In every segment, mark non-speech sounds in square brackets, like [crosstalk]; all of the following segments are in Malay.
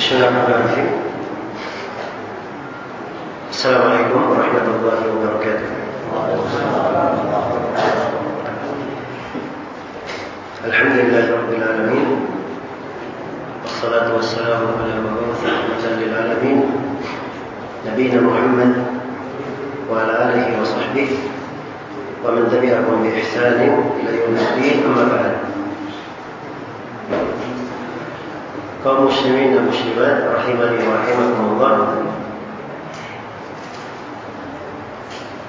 بسم الله السلام عليكم ورحمة الله وبركاته الحمد لله رب العالمين والصلاة والسلام على مبعوث رحمة للعالمين نبينا محمد وعلى آله وصحبه ومن تبعهم بإحسان إلى يوم الدين أما بعد kaum muslimin dan muslimat rahimani wa rahimakumullah.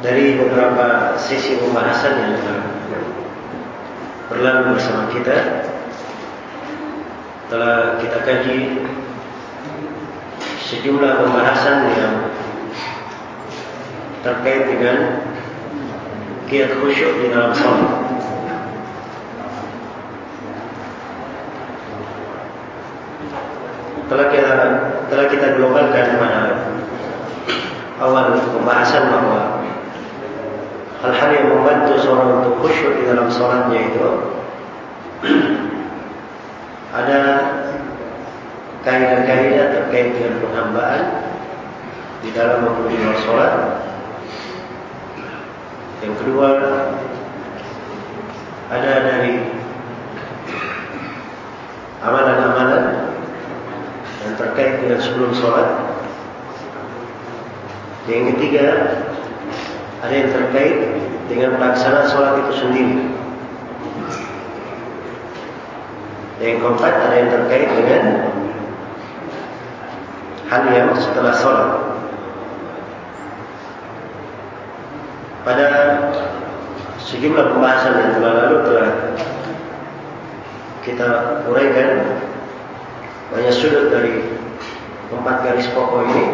Dari beberapa sesi pembahasan yang telah berlalu bersama kita telah kita kaji sejumlah pembahasan yang terkait dengan kiat khusyuk di dalam salat telah kita telah kita globalkan pada awal pembahasan bahawa hal-hal yang membantu seorang untuk khusyuk di dalam solatnya itu [clears throat] ada kaidah-kaidah terkait dengan penghambaan di dalam luar solat. Yang kedua ada dari [clears throat] amalan-amalan dengan sebelum sholat. Yang ketiga, ada yang terkait dengan pelaksanaan sholat itu sendiri. Yang keempat, ada yang terkait dengan hal yang setelah sholat. Pada sejumlah pembahasan yang telah lalu telah kita uraikan banyak sudut dari empat garis pokok ini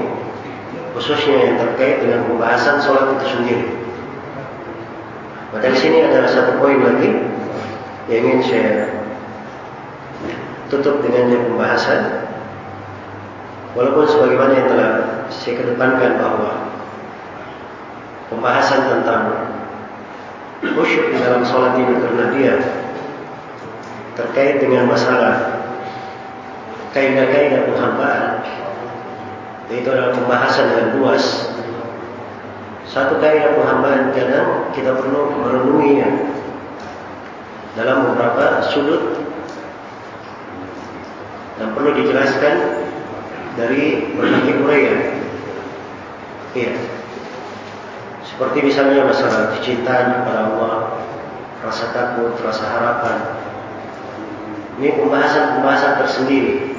khususnya yang terkait dengan pembahasan sholat itu sendiri. Pada di sini ada satu poin lagi yang ingin saya tutup dengan pembahasan. Walaupun sebagaimana yang telah saya kedepankan bahawa pembahasan tentang khusyuk di dalam sholat ini karena dia terkait dengan masalah kaidah-kaidah penghambaan itu adalah pembahasan yang luas. Satu kaidah penghambaan kadang kita perlu merenunginya dalam beberapa sudut. Dan perlu dijelaskan dari berbagai uraian iya. Seperti misalnya masalah kecintaan kepada Allah rasa takut, rasa harapan. Ini pembahasan-pembahasan tersendiri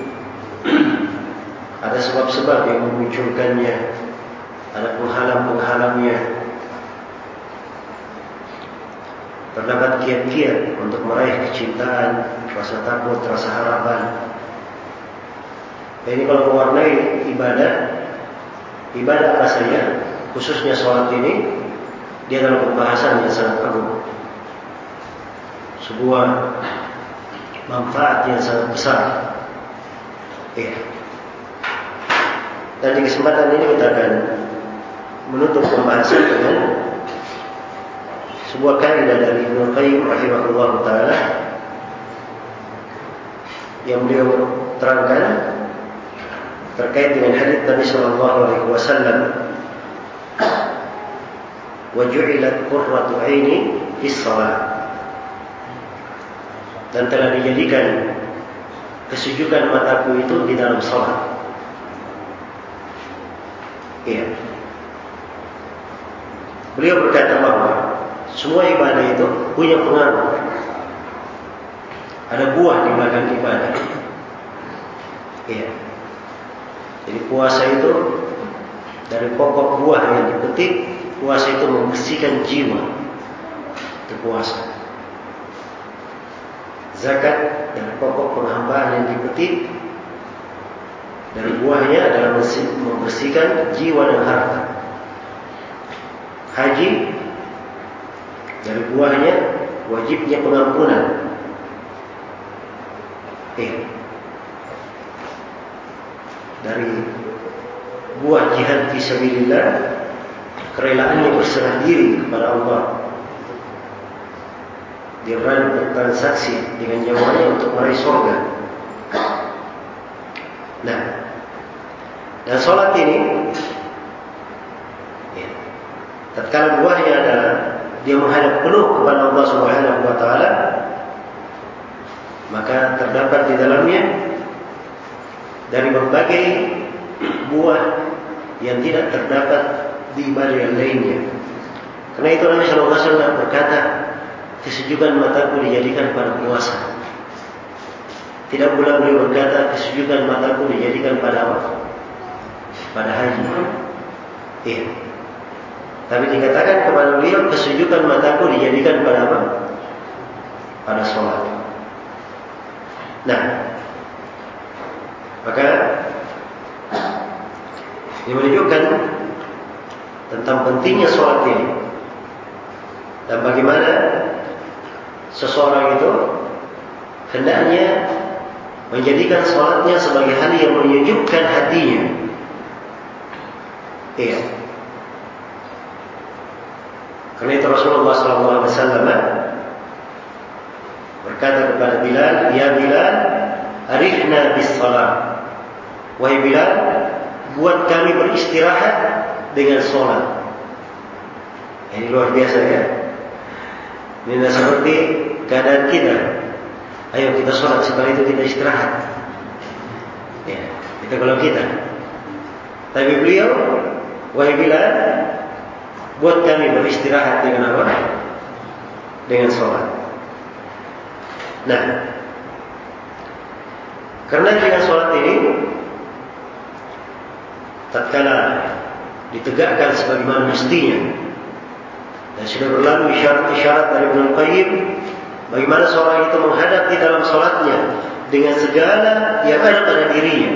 ada sebab-sebab yang memunculkannya ada penghalang-penghalangnya. Terdapat kiat-kiat untuk meraih kecintaan rasa takut, rasa harapan. Dan ini kalau mewarnai ibadah ibadah apa saja khususnya sholat ini dia adalah pembahasan yang sangat agung. Sebuah manfaat yang sangat besar. Ya. Dan di kesempatan ini kita akan menutup pembahasan dengan sebuah kaidah dari Ibnu Qayyim rahimahullah taala yang beliau terangkan terkait dengan hadis Nabi sallallahu alaihi wasallam wa ju'ilat qurratu 'aini fis shalah dan telah dijadikan kesujukan mataku itu di dalam sholat. Iya. Beliau berkata bahawa semua ibadah itu punya pengaruh. Ada buah di belakang ibadah. Iya. Jadi puasa itu dari pokok buah yang dipetik, puasa itu membersihkan jiwa. Itu puasa zakat dan pokok penghambaan yang dipetik dari buahnya adalah membersihkan jiwa dan harta. Haji dari buahnya wajibnya pengampunan. Eh, dari buah jihad fisabilillah kerelaannya berserah diri kepada Allah dia berani bertransaksi dengan nyawanya untuk meraih surga. Nah, Dan sholat ini, ya, tatkala buahnya adalah dia menghadap penuh kepada Allah Subhanahu Wa Taala, maka terdapat di dalamnya dari berbagai buah yang tidak terdapat di ibadah yang lainnya. Karena itu Nabi Shallallahu Alaihi Wasallam berkata, kesejukan mataku dijadikan pada puasa. Tidak pula beliau berkata kesejukan mataku dijadikan pada apa? Pada haji. Iya. Tapi dikatakan kepada beliau kesejukan mataku dijadikan pada apa? Pada sholat. Nah, maka ini menunjukkan tentang pentingnya sholat ini dan bagaimana seseorang itu hendaknya menjadikan sholatnya sebagai hal yang menyejukkan hatinya. Iya. Karena itu Rasulullah SAW berkata kepada Bilal, Ya Bilal, arifna bis salat. Wahai Bilal, buat kami beristirahat dengan sholat. Ini luar biasa ya. Ini seperti keadaan kita. Ayo kita sholat setelah itu kita istirahat. Ya, itu kalau kita. Tapi beliau, wahai Bilal, buat kami beristirahat dengan apa? Dengan sholat. Nah, karena dengan sholat ini, tatkala ditegakkan sebagaimana mestinya, dan sudah berlalu isyarat-isyarat dari Ibn Qayyim bagaimana seorang itu menghadap di dalam solatnya dengan segala yang ada pada dirinya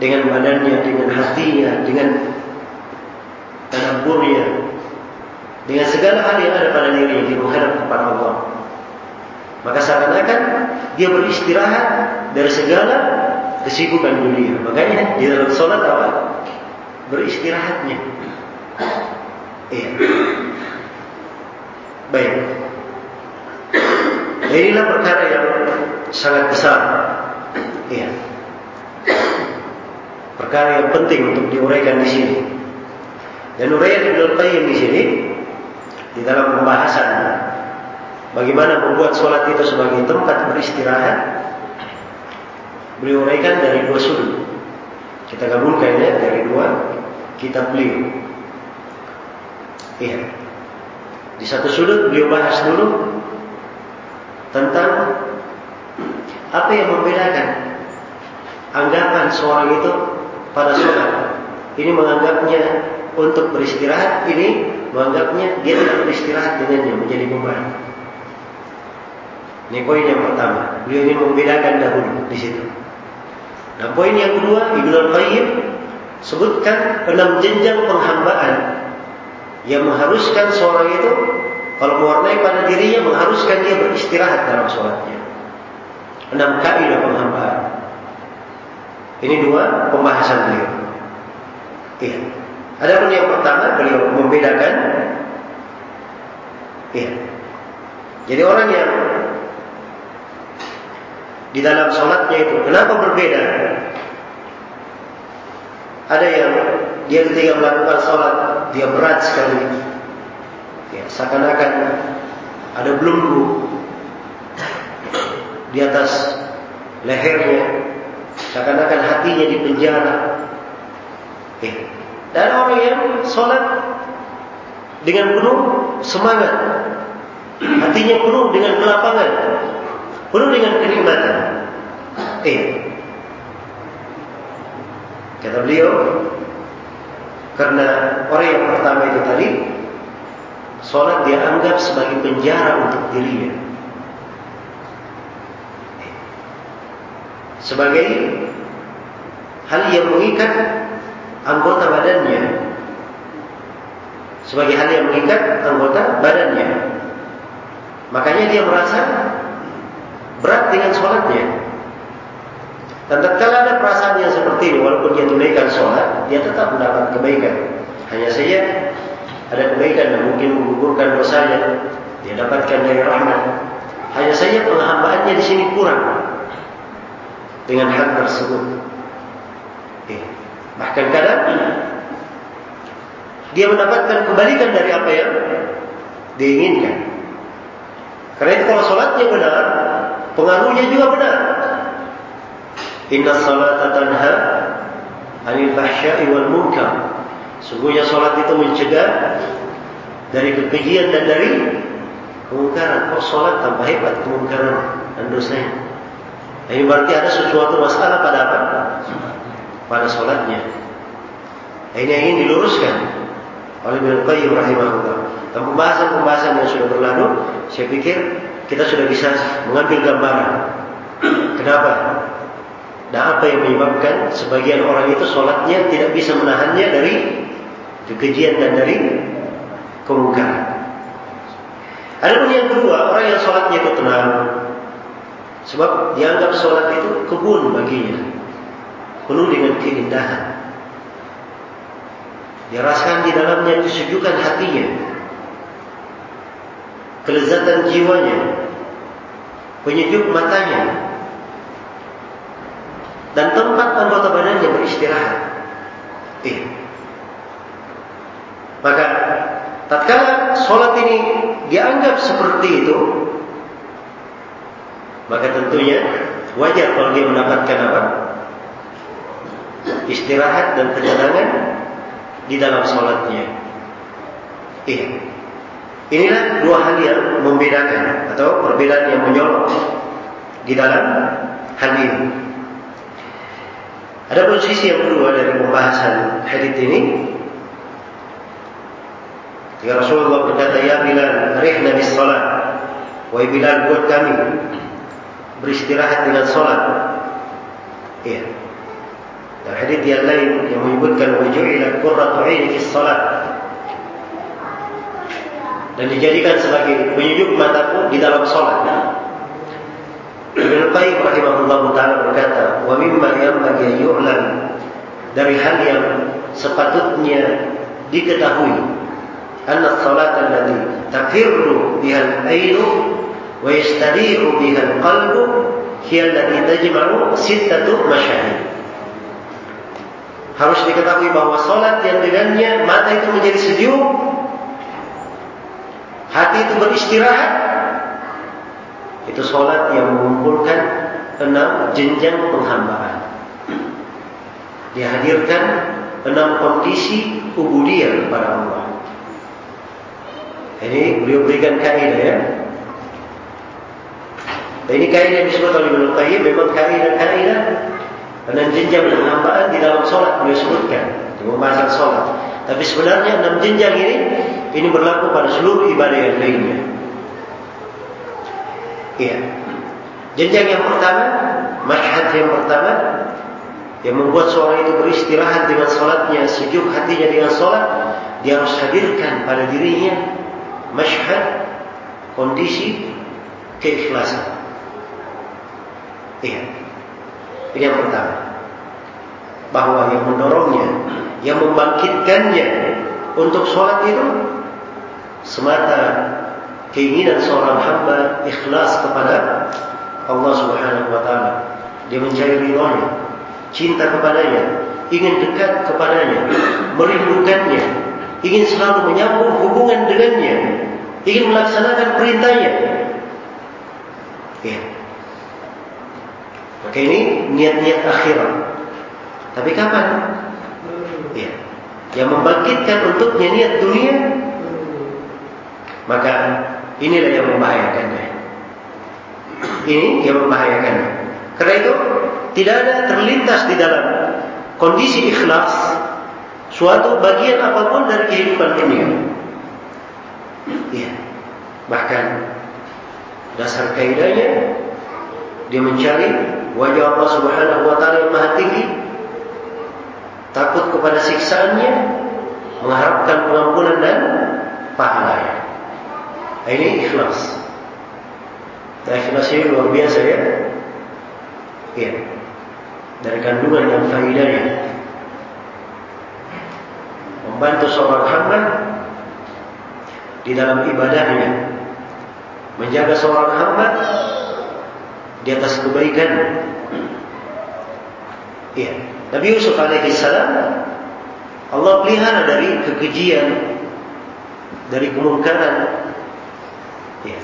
dengan badannya, dengan hatinya, dengan tadaburnya dengan segala hal yang ada pada dirinya dia menghadap kepada Allah maka seakan-akan dia beristirahat dari segala kesibukan dunia makanya di dalam solat apa? beristirahatnya iya Baik. Inilah perkara yang sangat besar. Iya. Perkara yang penting untuk diuraikan di sini. Dan uraian Ibnu Qayyim di sini di dalam pembahasan bagaimana membuat solat itu sebagai tempat beristirahat beliau uraikan dari dua sudut. Kita gabungkannya dari dua kitab beliau. Iya. Di satu sudut beliau bahas dulu tentang apa yang membedakan anggapan seorang itu pada sholat. Ini menganggapnya untuk beristirahat, ini menganggapnya dia tidak beristirahat dengannya menjadi beban. Ini poin yang pertama. Beliau ingin membedakan dahulu di situ. Dan poin yang kedua, Ibnu Qayyim sebutkan enam jenjang penghambaan yang mengharuskan seorang itu kalau mewarnai pada dirinya mengharuskan dia beristirahat dalam sholatnya. Enam kaidah penghambaan. Ini dua pembahasan beliau. Iya. Adapun yang pertama beliau membedakan. Iya. Jadi orang yang di dalam sholatnya itu kenapa berbeda? Ada yang dia ketika melakukan sholat dia berat sekali. Ya, seakan-akan ada belenggu di atas lehernya, seakan-akan hatinya di penjara. Ya. Dan orang yang sholat dengan penuh semangat, hatinya penuh dengan kelapangan, penuh dengan kenikmatan. Eh, kata beliau, Karena orang yang pertama itu tadi Solat dia anggap sebagai penjara untuk dirinya. Sebagai Hal yang mengikat Anggota badannya Sebagai hal yang mengikat Anggota badannya Makanya dia merasa Berat dengan solatnya dan tatkala ada perasaan yang seperti ini, walaupun dia tunaikan sholat, dia tetap mendapat kebaikan. Hanya saja ada kebaikan yang mungkin menggugurkan dosanya, dia dapatkan dari rahmat. Hanya saja penghambaannya di sini kurang dengan hal tersebut. Bahkan kadang dia mendapatkan kebalikan dari apa yang diinginkan. Karena itu kalau sholatnya benar, pengaruhnya juga benar. Inna salata tanha anil fahsya'i wal munkar. Sungguhnya sholat itu mencegah dari kekejian dan dari kemungkaran. Kok sholat tambah hebat kemungkaran dan dosanya? Ini berarti ada sesuatu masalah pada apa? Pada sholatnya. Ini yang ingin diluruskan oleh Ibn Qayyim rahimahullah. Dan pembahasan-pembahasan yang sudah berlalu, saya pikir kita sudah bisa mengambil gambaran. Kenapa? Dan apa yang menyebabkan sebagian orang itu sholatnya tidak bisa menahannya dari kekejian dan dari kemungkaran. Adapun yang kedua, orang yang sholatnya itu tenang, Sebab dianggap solat itu kebun baginya. Penuh dengan keindahan. Dia rasakan di dalamnya kesejukan hatinya. Kelezatan jiwanya. Penyejuk matanya. Dan tempat anggota badannya beristirahat. Eh. Maka tatkala solat ini dianggap seperti itu, maka tentunya wajar kalau dia mendapatkan apa? Istirahat dan ketenangan di dalam sholatnya. Iya. Inilah dua hal yang membedakan atau perbedaan yang menyolok di dalam hal ini. Ada pun sisi yang kedua dari pembahasan hadis ini. Ya Rasulullah berkata, Ya Bilal, rihna bis salat. Wahai Bilal, buat kami beristirahat dengan solat. Iya. Hadith yang lain yang menyebutkan wujudilah kurratu aini fi salat dan dijadikan sebagai penyujuk mataku di dalam salat. Ibn Qayyim rahimahullah ta'ala berkata Wa mimma yang bagi yu'lan Dari hal yang sepatutnya diketahui Anna salat alladhi takfirru bihan aynu Wa yistadiru bihan qalbu Hiya alladhi tajma'u sittatu masyahid harus diketahui bahawa solat yang dengannya mata itu menjadi sejuk hati itu beristirahat. Itu solat yang mengumpulkan enam jenjang penghambaan. Dihadirkan enam kondisi ubudiyah kepada Allah. Ini beliau berikan kaidah ya. Ini kaidah yang disebut oleh Ibn Qayyim memang kaidah-kaidah jenjang penghambaan di dalam solat beliau sebutkan pembahasan solat. Tapi sebenarnya enam jenjang ini ini berlaku pada seluruh ibadah yang lainnya. Iya. Jenjang yang pertama, masyhad yang pertama yang membuat seorang itu beristirahat dengan solatnya, sejuk hatinya dengan solat, dia harus hadirkan pada dirinya masyhad kondisi keikhlasan. Iya. Ini yang pertama. Bahawa yang mendorongnya, yang membangkitkannya untuk sholat itu semata keinginan seorang hamba ikhlas kepada Allah Subhanahu Wa Taala. Dia mencari ridhonya, cinta kepadanya, ingin dekat kepadanya, merindukannya, ingin selalu menyambung hubungan dengannya, ingin melaksanakan perintahnya. Ya. Maka ini niat-niat akhirat. Tapi kapan? Ya. Yang membangkitkan untuknya niat dunia, maka inilah yang membahayakannya. Ini yang membahayakannya. Karena itu tidak ada terlintas di dalam kondisi ikhlas suatu bagian apapun dari kehidupan dunia. Ya. Bahkan dasar kaidahnya dia mencari wajah Allah Subhanahu wa taala yang maha tinggi takut kepada siksaannya mengharapkan pengampunan dan pahalanya ini ikhlas. Dan ikhlas ini luar biasa ya. Iya. Dari kandungan yang faidahnya. Membantu seorang hamba di dalam ibadahnya. Menjaga seorang hamba di atas kebaikan. Ya, Nabi Yusuf alaihissalam Allah pelihara dari kekejian, dari kemungkaran. Ya.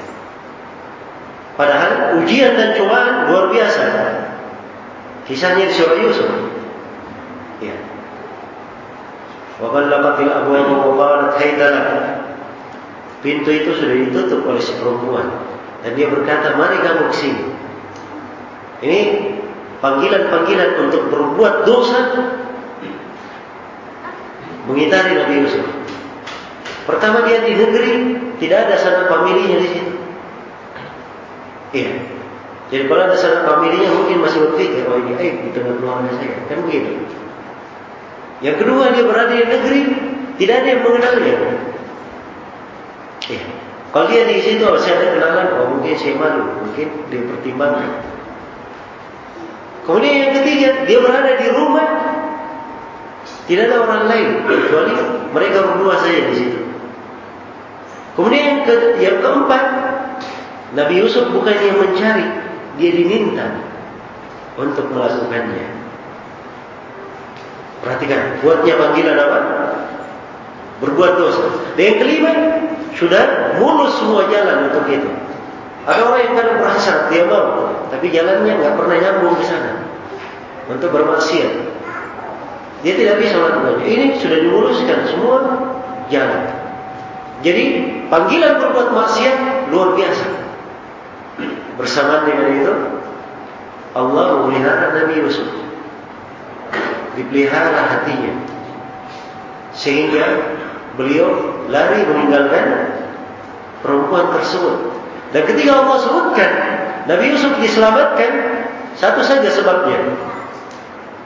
Padahal ujian dan cobaan luar biasa. Kisahnya di surah Yusuf. Ya. Wa qallaqatil abwaab wa qalat haytala. Pintu itu sudah ditutup oleh si perempuan dan dia berkata, "Mari kamu ke sini." Ini panggilan-panggilan untuk berbuat dosa mengitari Nabi Yusuf. Pertama dia di negeri tidak ada sanak familinya di situ. Iya. Jadi kalau ada sanak familinya mungkin masih berpikir oh ini aib di tengah keluarga saya kan begitu. Yang kedua dia berada di negeri tidak ada yang mengenalnya. Iya. Kalau dia di situ saya ada kenalan oh mungkin saya malu mungkin dia pertimbangkan. Kemudian yang ketiga, dia berada di rumah. Tidak ada orang lain kecuali mereka berdua saja di situ. Kemudian yang, ke, yang keempat, Nabi Yusuf bukan yang mencari, dia diminta untuk melakukannya. Perhatikan, buatnya panggilan apa? Berbuat dosa. Dan yang kelima, sudah mulus semua jalan untuk itu. Ada orang yang kadang merasa dia mau, tapi jalannya nggak pernah nyambung ke sana untuk bermaksiat. Dia tidak bisa melakukannya. Ini sudah dimuluskan semua jalan. Jadi panggilan berbuat maksiat luar biasa. Bersama dengan itu, Allah memelihara Nabi Yusuf. Dipelihara hatinya. Sehingga beliau lari meninggalkan perempuan tersebut. Dan ketika Allah sebutkan Nabi Yusuf diselamatkan satu saja sebabnya.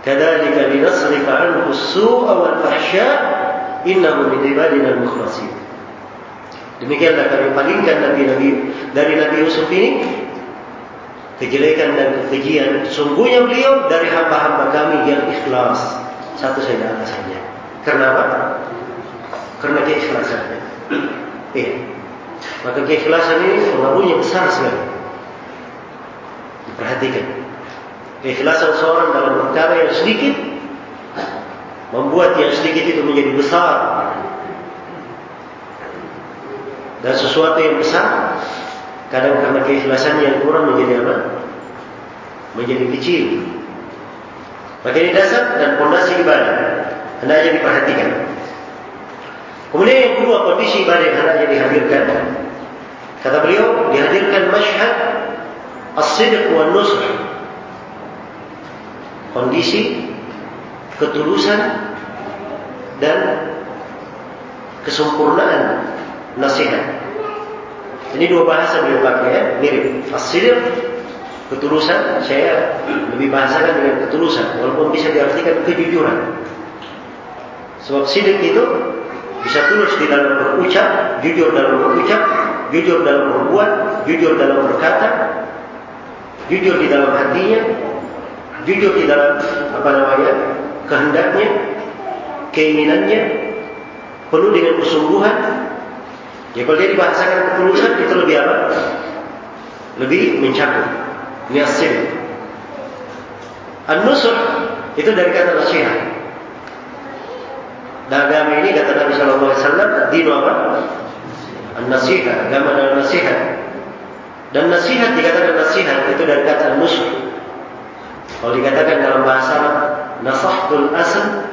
Kadzalika linasrifa anhu as-su'a wal fahsya innahu min ibadina al-mukhlasin. Demikianlah kami palingkan Nabi Nabi dari Nabi Yusuf ini kejelekan dan kekejian sungguhnya beliau dari hamba-hamba kami yang ikhlas satu saja alasannya. Kenapa? Karena dia ikhlas saja. Maka keikhlasan ini pengaruhnya besar sekali. Perhatikan. Keikhlasan seorang dalam perkara yang sedikit membuat yang sedikit itu menjadi besar. Dan sesuatu yang besar kadang karena keikhlasan yang kurang menjadi apa? Menjadi kecil. Maka ini dasar dan fondasi ibadah. Hendaknya diperhatikan. Kemudian yang kedua kondisi ibadah yang hendaknya dihadirkan Kata beliau dihadirkan masyhad as-sidq wa nusr. Kondisi ketulusan dan kesempurnaan nasihat. Ini dua bahasa beliau pakai ya, mirip. As-sidq ketulusan saya lebih bahasakan dengan ketulusan walaupun bisa diartikan kejujuran. Sebab sidik itu bisa tulus di dalam berucap, jujur dalam berucap, jujur dalam berbuat, jujur dalam berkata, jujur di dalam hatinya, jujur di dalam apa namanya kehendaknya, keinginannya, penuh dengan kesungguhan. Ya kalau dia dibahasakan ketulusan itu lebih apa? Lebih mencakup. Ini asil. An-nusr itu dari kata nasihat. Dan agama ini kata Nabi Sallallahu Alaihi Wasallam, dino apa? An-nasihat, agama adalah nasihat. Dan nasihat dikatakan nasihat itu dari kata nusr. Kalau dikatakan dalam bahasa nasahtul asal,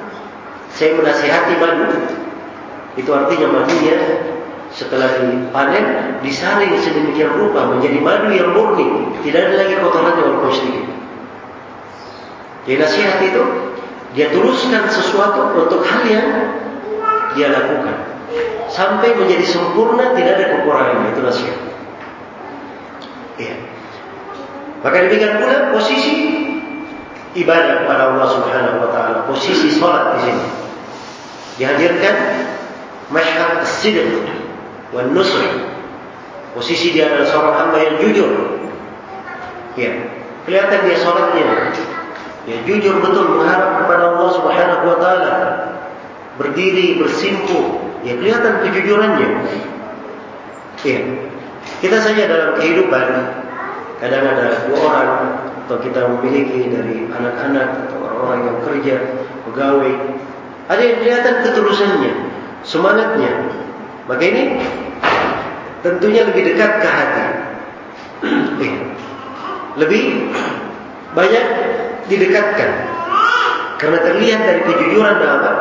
saya menasihati madu. Itu artinya madunya setelah dipanen disaring sedemikian rupa menjadi madu yang murni, tidak ada lagi kotorannya walaupun sedikit. Jadi nasihat itu dia tuluskan sesuatu untuk hal yang dia lakukan sampai menjadi sempurna tidak ada kekurangan itu nasihat. Ya. Maka demikian pula posisi ibadah kepada Allah Subhanahu Wa Taala, posisi solat di sini dihadirkan masyhad as-sidq wan nusr. Posisi dia adalah seorang hamba yang jujur. Ya, kelihatan dia solatnya. Ya, jujur betul mengharap kepada Allah Subhanahu Wa Taala, berdiri bersimpuh Ya kelihatan kejujurannya. Ya. Kita saja dalam kehidupan kadang ada dua orang atau kita memiliki dari anak-anak atau orang orang yang kerja, pegawai. Ada yang kelihatan ketulusannya, semangatnya. Maka ini tentunya lebih dekat ke hati. [clears throat] Lebih banyak didekatkan. Karena terlihat dari kejujuran dan apa?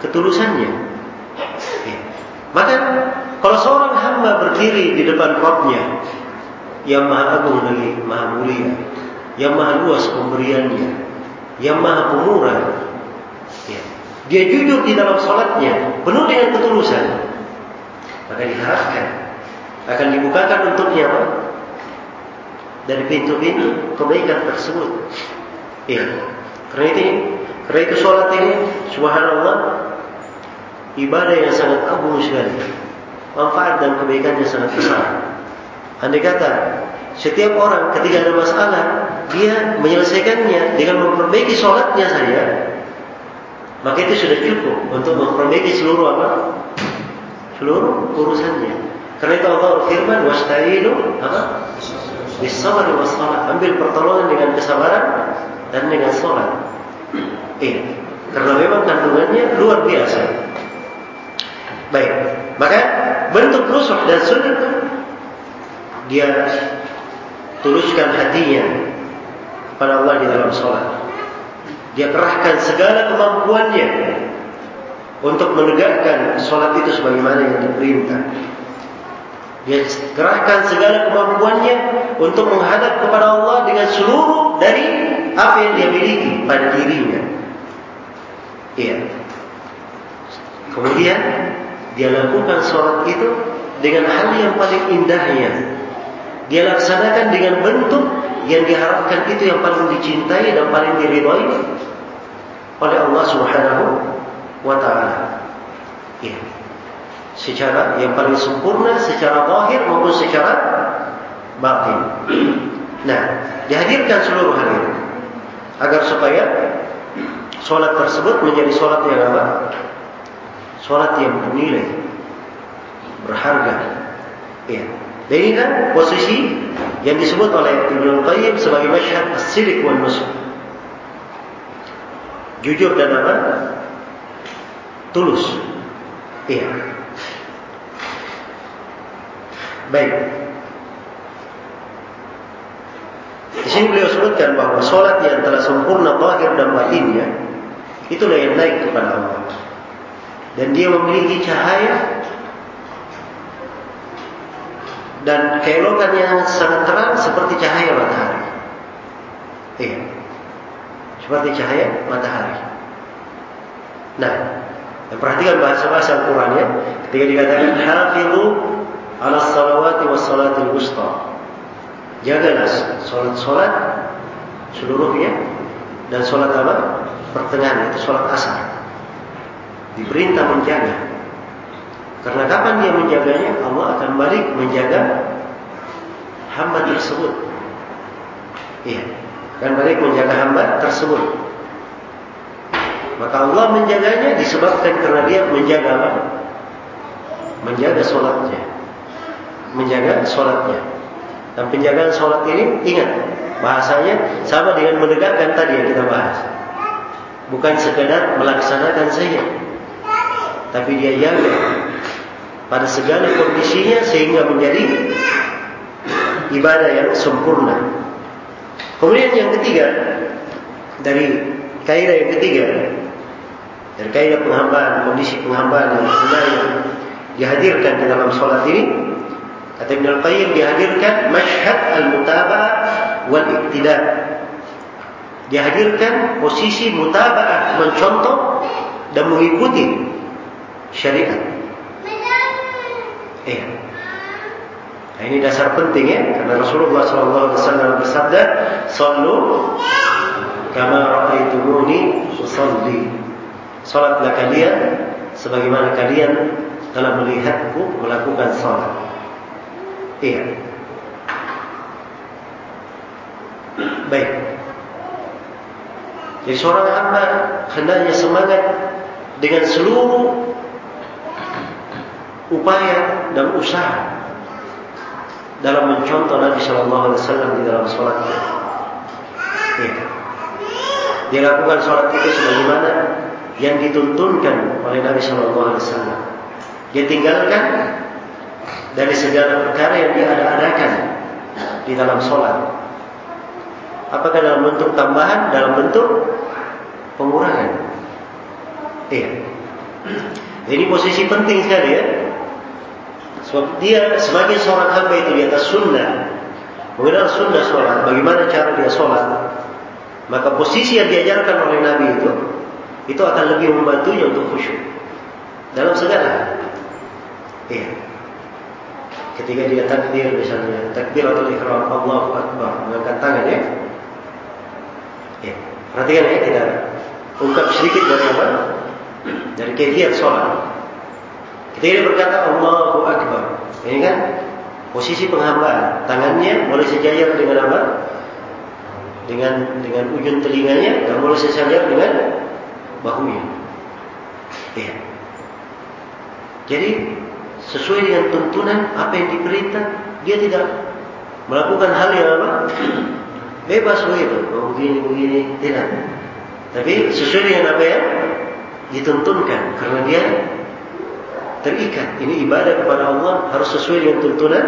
Ketulusannya. Eh, maka kalau seorang hamba berdiri di depan Rabbnya yang maha agung lagi maha mulia, yang maha luas pemberiannya, yang maha pemurah, ya. dia jujur di dalam solatnya penuh dengan ketulusan, maka diharapkan akan dibukakan untuknya apa? dari pintu-pintu kebaikan tersebut. Ya. Karena itu, karena itu solat ini, subhanallah, ibadah yang sangat agung sekali. Manfaat dan kebaikannya sangat besar. Andai kata setiap orang ketika ada masalah dia menyelesaikannya dengan memperbaiki sholatnya saja, maka itu sudah cukup untuk memperbaiki seluruh apa? Seluruh urusannya. Karena itu Allah firman wasta'inu apa? Bisabar was salat. Ambil pertolongan dengan kesabaran dan dengan sholat. Ini karena memang kandungannya luar biasa. Baik, maka bentuk rusuh dan sunnah dia tuluskan hatinya pada Allah di dalam sholat. Dia kerahkan segala kemampuannya untuk menegakkan sholat itu sebagaimana yang diperintah. Dia kerahkan segala kemampuannya untuk menghadap kepada Allah dengan seluruh dari apa yang dia miliki pada dirinya. Iya. Kemudian dia lakukan sholat itu dengan hal yang paling indahnya dia laksanakan dengan bentuk yang diharapkan itu yang paling dicintai dan paling diridhai oleh Allah Subhanahu wa taala. Ya. Secara yang paling sempurna secara zahir maupun secara batin. Nah, dihadirkan seluruh hal ini agar supaya solat tersebut menjadi solat yang apa? Solat yang bernilai, berharga. Ya. Dan ini kan posisi yang disebut oleh Ibn Qayyim sebagai masyhad as-sidik wal nusuk. Jujur dan apa? Tulus. Iya. Baik. Di sini beliau sebutkan bahawa solat yang telah sempurna zahir dan batinnya itulah yang naik kepada Allah. Dan dia memiliki cahaya dan keelokan yang sangat terang seperti cahaya matahari. Iya. Seperti cahaya matahari. Nah, perhatikan bahasa-bahasa Al-Quran ya. Ketika dikatakan hafizu ala salawati wa salatil wusta. Jagalah solat-solat seluruhnya dan solat apa? Pertengahan itu solat asar. Diperintah menjaga. Karena kapan dia menjaganya, Allah akan balik menjaga hamba tersebut. Iya, akan balik menjaga hamba tersebut. Maka Allah menjaganya disebabkan karena dia menjaga apa? Menjaga solatnya. Menjaga solatnya. Dan penjagaan solat ini, ingat, bahasanya sama dengan menegakkan tadi yang kita bahas. Bukan sekadar melaksanakan saja. Tapi dia jaga pada segala kondisinya sehingga menjadi ibadah yang sempurna. Kemudian yang ketiga dari kaidah yang ketiga dari kaidah penghambaan kondisi penghambaan yang sebenarnya dihadirkan di dalam solat ini kata Ibn Al-Qayyim dihadirkan masyhad al-mutaba'ah wal iktida dihadirkan posisi mutaba'ah mencontoh dan mengikuti syariat Iya. Nah, ini dasar penting ya, karena Rasulullah SAW bersabda, "Sallu kama ra'aitumuni usalli." Salatlah kalian sebagaimana kalian telah melihatku melakukan salat. Iya. Baik. Jadi seorang hamba hendaknya semangat dengan seluruh upaya dan usaha dalam mencontoh Nabi Shallallahu Alaihi Wasallam di dalam sholat. Dia lakukan sholat itu sebagaimana yang dituntunkan oleh Nabi Shallallahu Alaihi Wasallam. Dia tinggalkan dari segala perkara yang dia ada-adakan di dalam sholat. Apakah dalam bentuk tambahan, dalam bentuk pengurangan? Iya. Ini posisi penting sekali ya. Sebab dia sebagai seorang hamba itu di atas sunnah, mengenal sunnah sholat, bagaimana cara dia sholat, maka posisi yang diajarkan oleh Nabi itu itu akan lebih membantunya untuk khusyuk dalam segala. Iya. Ketika dia takbir misalnya, takbir atau ikhram Allahu Akbar, mengangkat tangan ya. Ya. Perhatikan ya kita ungkap sedikit dari apa? Dari kegiatan sholat. Dia berkata Allahu Akbar, ini kan posisi penghambaan, tangannya boleh sejajar dengan apa? dengan dengan ujung telinganya dan boleh sejajar dengan bahunya. Ya. Jadi sesuai dengan tuntunan apa yang diperintah, dia tidak melakukan hal yang apa? Bebas begitu, oh, begini begini tidak. Tapi sesuai dengan apa yang dituntunkan, karena dia terikat. Ini ibadah kepada Allah harus sesuai dengan tuntunan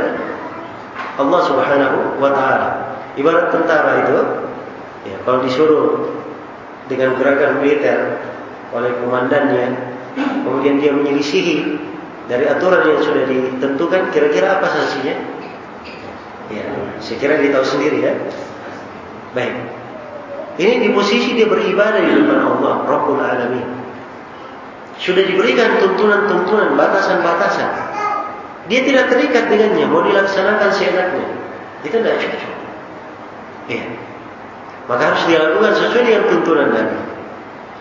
Allah Subhanahu Wa Taala. Ibarat tentara itu, Ya, kalau disuruh dengan gerakan militer oleh komandannya, kemudian dia menyelisihi dari aturan yang sudah ditentukan, kira-kira apa sanksinya? Ya, saya kira dia tahu sendiri ya. Baik. Ini di posisi dia beribadah di depan Allah, Rabbul Alamin. Sudah diberikan tuntunan-tuntunan, batasan-batasan. Dia tidak terikat dengannya, mau dilaksanakan seenaknya. Itu tidak cocok. Ya. Maka harus dilakukan sesuai dengan tuntunan Nabi.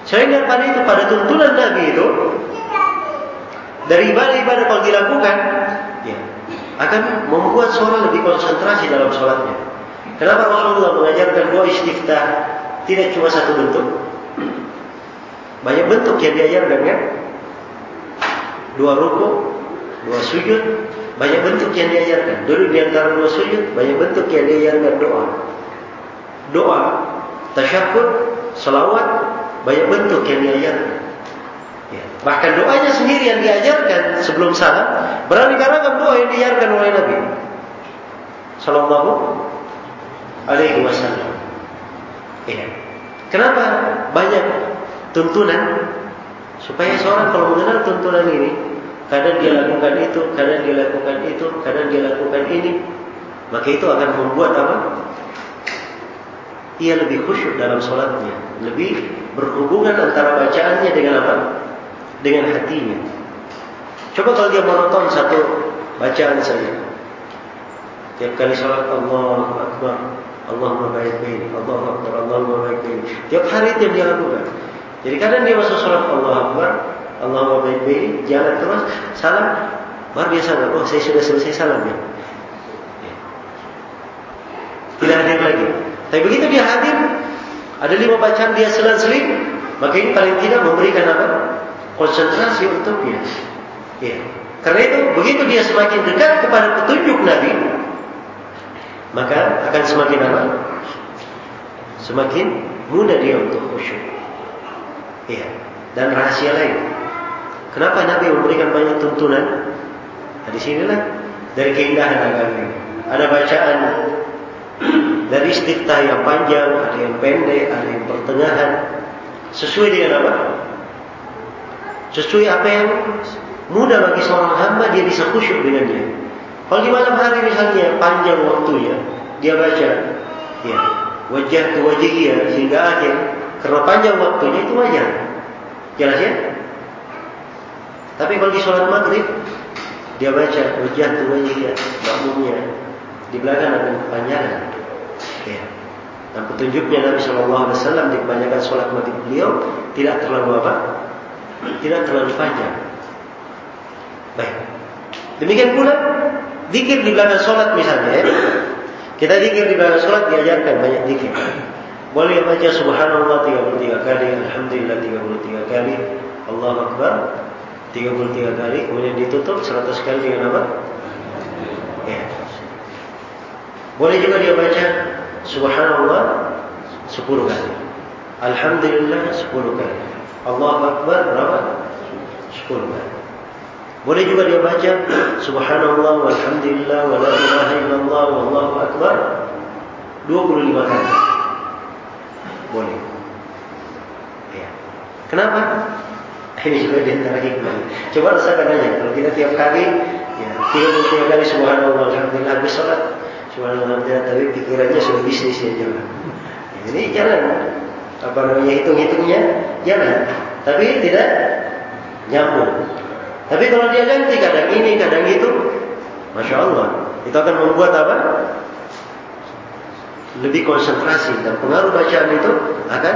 Sehingga pada itu, pada tuntunan Nabi itu, dari ibadah-ibadah kalau dilakukan, ya, akan membuat seorang lebih konsentrasi dalam sholatnya. Kenapa Rasulullah mengajarkan doa istiftah tidak cuma satu bentuk? Banyak bentuk yang diajarkan kan? Dua ruku, dua sujud, banyak bentuk yang diajarkan. Dulu di antara dua sujud, banyak bentuk yang diajarkan doa doa, tasyakur, salawat, banyak bentuk yang diajarkan. Ya. Bahkan doanya sendiri yang diajarkan sebelum salam, beraneka-ragam doa yang diajarkan oleh Nabi. Sallallahu alaihi wasallam. Ya. Kenapa banyak tuntunan supaya seorang kalau mengenal tuntunan ini, kadang dia lakukan itu, kadang dia lakukan itu, kadang dia lakukan ini, maka itu akan membuat apa? ia lebih khusyuk dalam solatnya, lebih berhubungan antara bacaannya dengan apa? Dengan hatinya. Coba kalau dia monoton satu bacaan saja. Tiap kali solat Allah Akbar, Allahumma baik baik, Allah Akbar, Allahumma baik baik. Tiap hari yang dia lakukan. Jadi kadang dia masuk solat Allah Akbar, Allahumma baik baik, jalan terus, salam, dia sadar, oh saya sudah selesai salam ya. Tidak ada lagi. Tapi begitu dia hadir, ada lima bacaan dia selang-seling, maka ini paling tidak memberikan apa? Konsentrasi untuknya. Ya. Karena itu, begitu dia semakin dekat kepada petunjuk Nabi, maka akan semakin apa? Semakin mudah dia untuk khusyuk. Ya. Dan rahasia lain. Kenapa Nabi memberikan banyak tuntunan? Nah, di sinilah dari keindahan agama. Ada bacaan [clears throat] dari istiftah yang panjang, ada yang pendek, ada yang pertengahan. Sesuai dengan apa? Sesuai apa yang mudah bagi seorang hamba, dia bisa khusyuk dengan dia. Kalau di malam hari misalnya panjang waktunya, dia baca, ya, wajah ke wajah dia sehingga akhir, karena panjang waktunya itu wajar. Jelas ya? Tapi kalau di sholat maghrib, dia baca wajah wajah dia, makmumnya, di belakang ada kepanjangan. Ya. Dan petunjuknya Nabi Wasallam di kebanyakan sholat mati beliau tidak terlalu apa? Tidak terlalu panjang. Baik. Demikian pula dikir di belakang sholat misalnya. Ya. Kita dikir di belakang sholat diajarkan banyak dikir. Boleh baca Subhanallah 33 kali, Alhamdulillah 33 kali, Allah Akbar 33 kali, kemudian ditutup 100 kali dengan apa? Ya. Boleh juga dia baca Subhanallah sepuluh kali. Alhamdulillah 10 kali. Allah Akbar berapa? 10 kali. Boleh juga dia baca Subhanallah walhamdulillah wa la ilaha illallah wallahu akbar 25 kali. Boleh. Ya. Kenapa? Ini juga di antara hikmah. Coba rasakan aja. Kalau kita tiap kali, ya, tiga puluh tiga kali Subhanallah, Alhamdulillah, habis sholat. Subhanallah, Alhamdulillah, tapi pikirannya sudah bisnis ya jalan. Jadi jangan apa namanya hitung-hitungnya jangan. Tapi tidak nyambung. Tapi kalau dia ganti kadang ini, kadang itu, masya Allah, itu akan membuat apa? Lebih konsentrasi dan pengaruh bacaan itu akan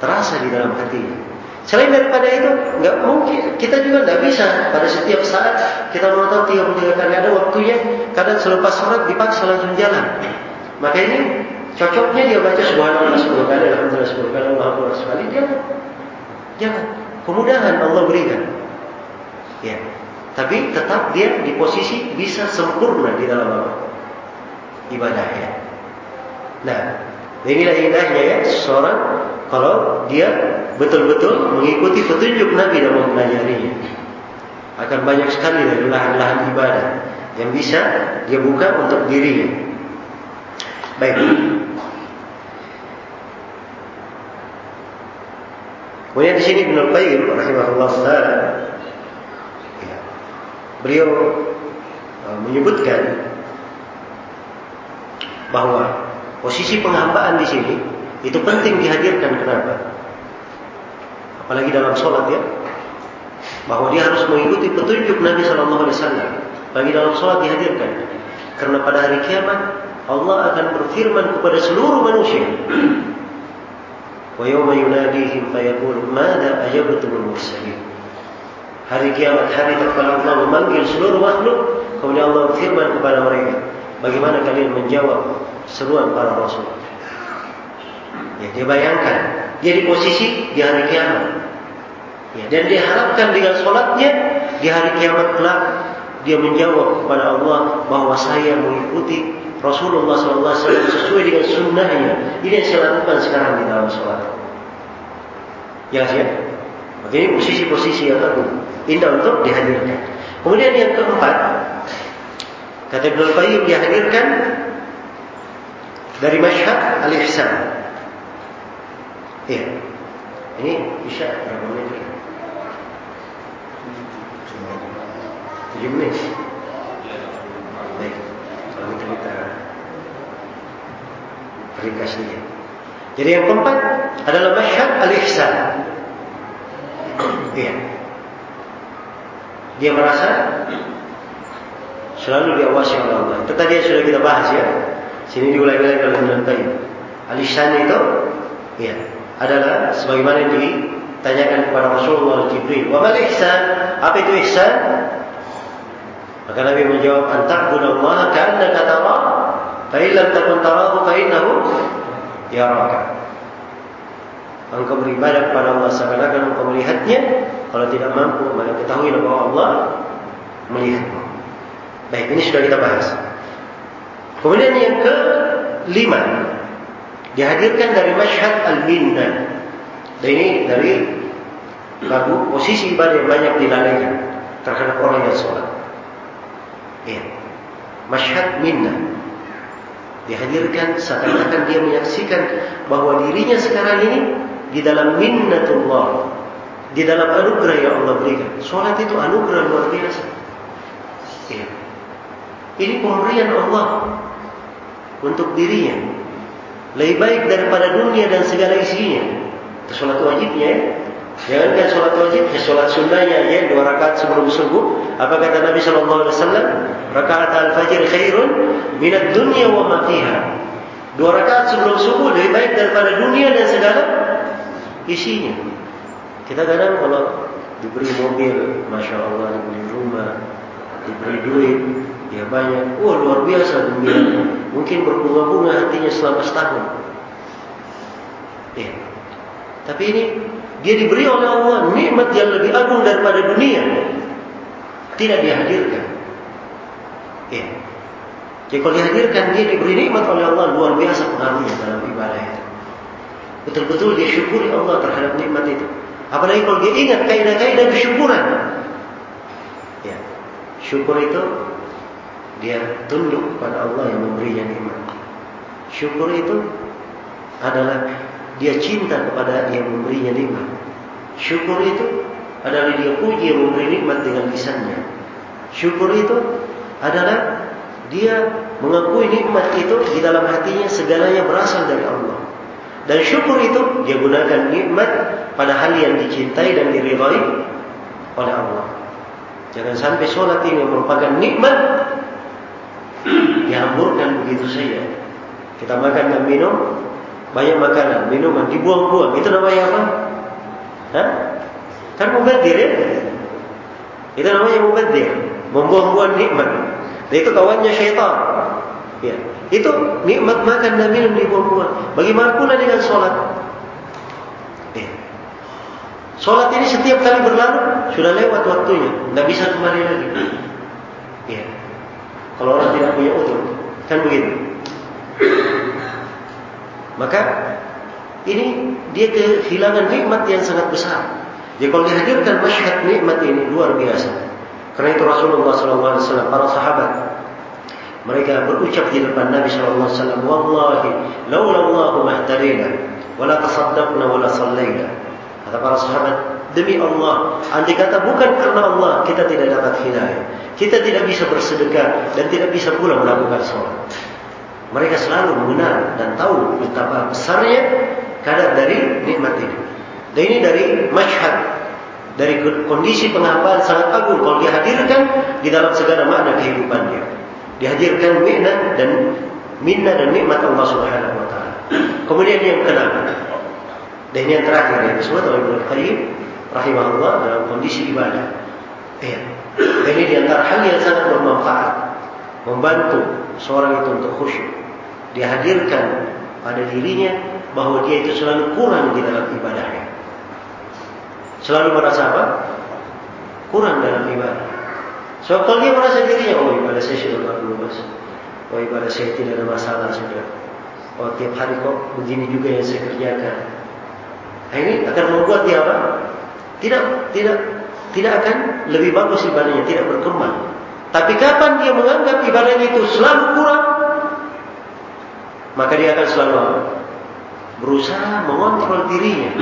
terasa di dalam hatinya. Selain daripada itu, nggak mungkin kita juga tidak bisa pada setiap saat kita mau tahu tiga kali ada waktunya. Kadang selepas sholat dipaksa langsung jalan. Maka ini cocoknya dia baca subhanallah sepuluh kali, alhamdulillah sepuluh kali, Allah akbar sekali. Jangan, jangan. Kemudahan Allah berikan. Ya. Tapi tetap dia di posisi bisa sempurna di dalam ibadahnya. Nah, inilah indahnya ya seorang kalau dia betul-betul mengikuti petunjuk Nabi dan mempelajarinya. Akan banyak sekali dari lahan-lahan ibadah yang bisa dia buka untuk dirinya. Baik. Kemudian di sini Ibn Al-Qayyim rahimahullah taala ya, beliau uh, menyebutkan bahawa posisi penghambaan di sini itu penting dihadirkan kenapa? Apalagi dalam sholat ya, bahwa dia harus mengikuti petunjuk Nabi Sallallahu Alaihi Wasallam. Bagi dalam sholat dihadirkan, karena pada hari kiamat Allah akan berfirman kepada seluruh manusia. Yawma yunadihim fayaqul mada ajabtumul mursalin. Hari kiamat hari tatkala Allah memanggil seluruh makhluk, kemudian Allah berfirman kepada mereka, bagaimana kalian menjawab seruan para rasul? Ya, dia bayangkan dia di posisi di hari kiamat. Ya, dan dia harapkan dengan solatnya di hari kiamat kelak dia menjawab kepada Allah bahawa saya mengikuti Rasulullah SAW sesuai dengan sunnahnya. Ini yang saya lakukan sekarang di dalam solat. Ya, ya. Maka ini posisi-posisi yang agung. Indah untuk dihadirkan. Kemudian yang keempat, kata Ibn Al-Qayyim dihadirkan dari masyhad al-ihsan. Iya. Ini bisa berapa menit? Tujuh menit. Baik. Kalau kita kita ringkas saja. Jadi yang keempat adalah masyhad al-ihsan. Iya. Dia merasa selalu diawasi oleh Allah. Itu tadi sudah kita bahas ya. Sini diulang-ulang kalau menonton. Al-ihsan itu, iya adalah sebagaimana ditanyakan kepada Rasulullah Jibril. Wa mal ihsan? Apa itu ihsan? Maka Nabi menjawab, "Anta'budallaha ka'annaka tara, fa in lam takun tarahu fa innahu yaraka." Engkau beribadah kepada Allah seakan-akan engkau melihatnya. Kalau tidak mampu, maka ketahui bahwa Allah melihatmu. Baik, ini sudah kita bahas. Kemudian yang kelima, dihadirkan dari masyhad al-minnah. Dan ini dari lagu posisi ibadah yang banyak dilalaikan terhadap orang yang sholat. Ya. Masyhad minnah. Dihadirkan seakan-akan dia menyaksikan bahawa dirinya sekarang ini di dalam minnatullah. Di dalam anugerah yang Allah berikan. Sholat itu anugerah luar biasa. Ya. Ini pemberian Allah untuk dirinya lebih baik daripada dunia dan segala isinya. Itu solat wajibnya ya. Jangan kan solat wajib, ya solat sunnahnya ya dua rakaat sebelum subuh. Apa kata Nabi Sallallahu Alaihi Wasallam? Rakaat al fajr khairun minat dunia wa matiha. Dua rakaat sebelum subuh lebih baik daripada dunia dan segala isinya. Kita kadang kalau diberi mobil, masya Allah diberi rumah, diberi duit, ya banyak. Wah luar biasa dunia. Mungkin berbunga-bunga hatinya selama setahun. Ya. Tapi ini dia diberi oleh Allah nikmat yang lebih agung daripada dunia. Tidak dihadirkan. Ya. Jadi kalau dihadirkan dia diberi nikmat oleh Allah luar biasa pengaruhnya dalam ibadah. Betul-betul dia syukuri Allah terhadap nikmat itu. Apalagi kalau dia ingat kaidah-kaidah kesyukuran. Ya. Syukur itu dia tunduk pada Allah yang memberinya nikmat. Syukur itu adalah dia cinta kepada yang memberinya nikmat. Syukur itu adalah dia puji yang memberi nikmat dengan lisannya. Syukur itu adalah dia mengakui nikmat itu di dalam hatinya segalanya berasal dari Allah. Dan syukur itu dia gunakan nikmat pada hal yang dicintai dan diridhai oleh Allah. Jangan sampai solat ini merupakan nikmat dihamburkan begitu saja. Kita makan dan minum banyak makanan, minuman dibuang-buang. Itu namanya apa? Hah? Kan mubadir ya? Itu namanya mubadir. Membuang-buang nikmat. Dan itu kawannya syaitan. Ya. Itu nikmat makan dan minum dibuang-buang. Bagaimana pula dengan solat? Ya. Solat ini setiap kali berlalu, sudah lewat waktunya. Tidak bisa kembali lagi. Ya. Kalau orang tidak punya utuh. Kan begitu. Maka ini dia kehilangan nikmat yang sangat besar. Jadi kalau dihadirkan masyhad nikmat ini luar biasa. Karena itu Rasulullah SAW, para sahabat, mereka berucap di depan Nabi SAW, Wallahi, laula Allahu mahtarina, wala tasaddaqna, wala sallayna. Kata para sahabat, demi Allah, andai kata bukan karena Allah, kita tidak dapat hidayah. Kita tidak bisa bersedekah, dan tidak bisa pula melakukan sholat. Mereka selalu mengenal dan tahu betapa besarnya kadar dari nikmat ini. Dan ini dari masyhad dari kondisi penghafal sangat agung kalau dihadirkan di dalam segala makna kehidupannya. Dihadirkan minna dan minna dan nikmat Allah Subhanahu wa taala. Kemudian yang keenam. Dan yang terakhir yang disebut oleh Ibnu Qayyim rahimahullah dalam kondisi ibadah. Ya. Ini di antara hal yang sangat bermanfaat membantu seorang itu untuk khusyuk. Dihadirkan pada dirinya bahawa dia itu selalu kurang di dalam ibadahnya. Selalu merasa apa? Kurang dalam ibadah. So kalau dia merasa dirinya, oh ibadah saya sudah bagus. Oh ibadah saya tidak ada masalah sudah. Oh tiap hari kok begini juga yang saya kerjakan. Nah, ini akan membuat dia apa? Tidak, tidak, tidak akan lebih bagus ibadahnya, tidak berkembang. Tapi kapan dia menganggap ibadahnya itu selalu kurang, maka dia akan selalu berusaha mengontrol dirinya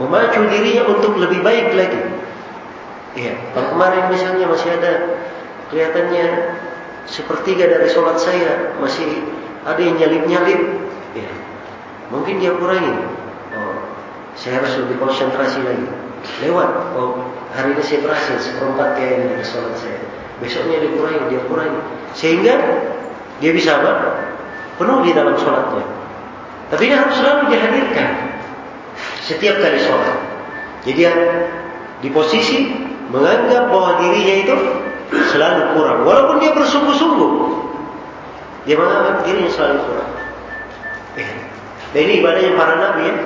memacu dirinya untuk lebih baik lagi. Ya, kalau kemarin misalnya masih ada kelihatannya sepertiga dari sholat saya masih ada yang nyalip-nyalip, ya, mungkin dia kurangi. Saya harus lebih konsentrasi lagi. Lewat, oh hari ini saya berhasil seperempat kayak ini di sholat saya. Besoknya dia kurangi, dia kurangi, sehingga dia bisa apa? Penuh di dalam sholatnya. Tapi dia harus selalu dihadirkan setiap kali sholat. Jadi di posisi menganggap bahwa dirinya itu selalu kurang. Walaupun dia bersungguh-sungguh. Dia menganggap dirinya selalu kurang. Eh. Ini ibadahnya para Nabi ya.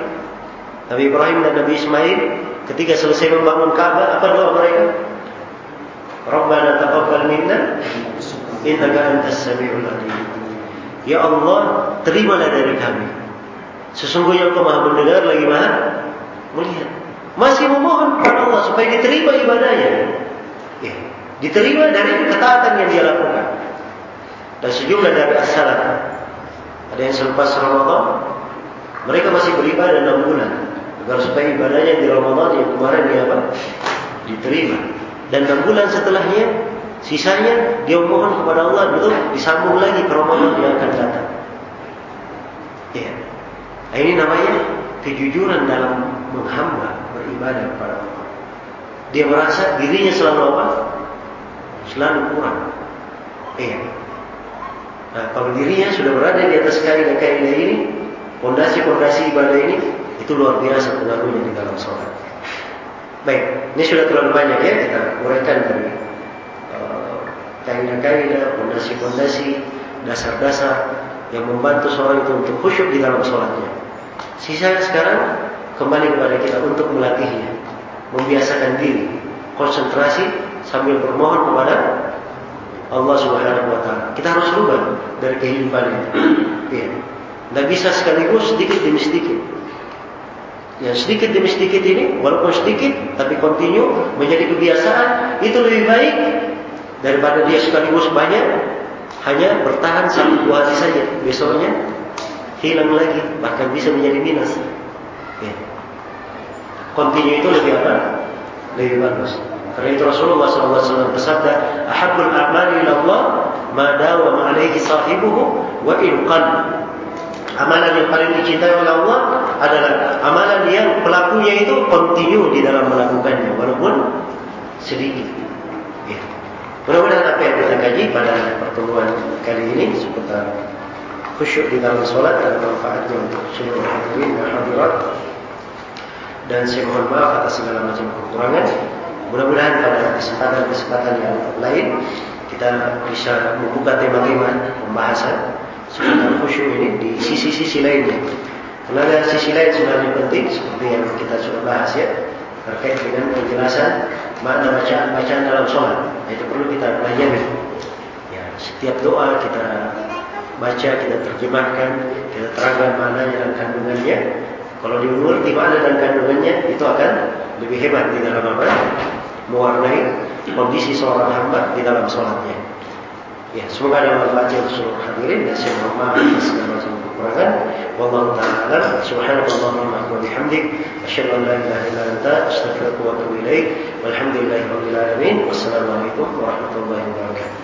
Nabi Ibrahim dan Nabi Ismail ketika selesai membangun Kaabah apa doa mereka? Rabbana taqabbal minna innaka antas samiul alim. Ya Allah, terimalah dari kami Sesungguhnya engkau maha mendengar lagi maha melihat. Masih memohon kepada Allah supaya diterima ibadahnya. Ya. Diterima dari ketaatan yang dia lakukan. Dan sejumlah dari as-salat. Ada yang selepas Ramadan. Mereka masih beribadah 6 bulan. Agar supaya ibadahnya di Ramadan yang kemarin dia apa? Diterima. Dan 6 bulan setelahnya. Sisanya dia memohon kepada Allah untuk disambung lagi ke Ramadan yang akan datang. Ya. Nah, ini namanya kejujuran dalam menghamba beribadah kepada Allah. Dia merasa dirinya selalu apa? Selalu kurang. Iya. Nah, kalau dirinya sudah berada di atas kaidah-kaidah ini, fondasi-fondasi ibadah ini, itu luar biasa pengaruhnya di dalam sholat. Baik, ini sudah terlalu banyak ya kita uraikan dari uh, kaidah-kaidah, fondasi-fondasi, dasar-dasar yang membantu seorang itu untuk khusyuk di dalam sholatnya. Sisa sekarang kembali kepada kita untuk melatihnya, membiasakan diri, konsentrasi sambil bermohon kepada Allah Subhanahu Wa Taala. Kita harus rubah dari kehidupan ini. Tidak bisa sekaligus sedikit demi sedikit. Yang sedikit demi sedikit ini, walaupun sedikit, tapi continue menjadi kebiasaan, itu lebih baik daripada dia sekaligus banyak, hanya bertahan satu dua hari saja. Besoknya hilang lagi, bahkan bisa menjadi minus. Ya. Continue itu lebih apa? Lebih bagus. Karena itu Rasulullah SAW bersabda, "Ahabul a'mali ila Allah ma dawama 'alaihi sahibuhu wa in qalla." Amalan yang paling dicintai oleh Allah adalah amalan yang pelakunya itu kontinu di dalam melakukannya walaupun sedikit. Ya. Mudah-mudahan apa yang kita kaji pada pertemuan kali ini seputar khusyuk di dalam solat dan manfaatnya untuk seluruh hadirin dan hadirat. Dan saya mohon maaf atas segala macam kekurangan. Mudah-mudahan pada kesempatan-kesempatan yang lain kita bisa membuka tema-tema pembahasan seputar khusyuk ini di sisi-sisi lainnya. Karena ada sisi lain sebenarnya penting seperti yang kita sudah bahas ya terkait dengan penjelasan makna bacaan-bacaan dalam sholat. Itu perlu kita pelajari. Ya, setiap doa kita baca, kita terjemahkan, kita terangkan maknanya dan kandungannya. Kalau dimengerti makna dan kandungannya, itu akan lebih hebat di dalam apa? Mewarnai kondisi seorang hamba di dalam sholatnya. Ya, semoga ada manfaatnya untuk seluruh hadirin dan saya mohon maaf atas segala macam kekurangan. Wallahu taala subhanallah wa bihamdik asyhadu an la ilaha illa anta astaghfiruka wa atubu ilaik. Walhamdulillahirabbil alamin. Wassalamualaikum warahmatullahi wabarakatuh.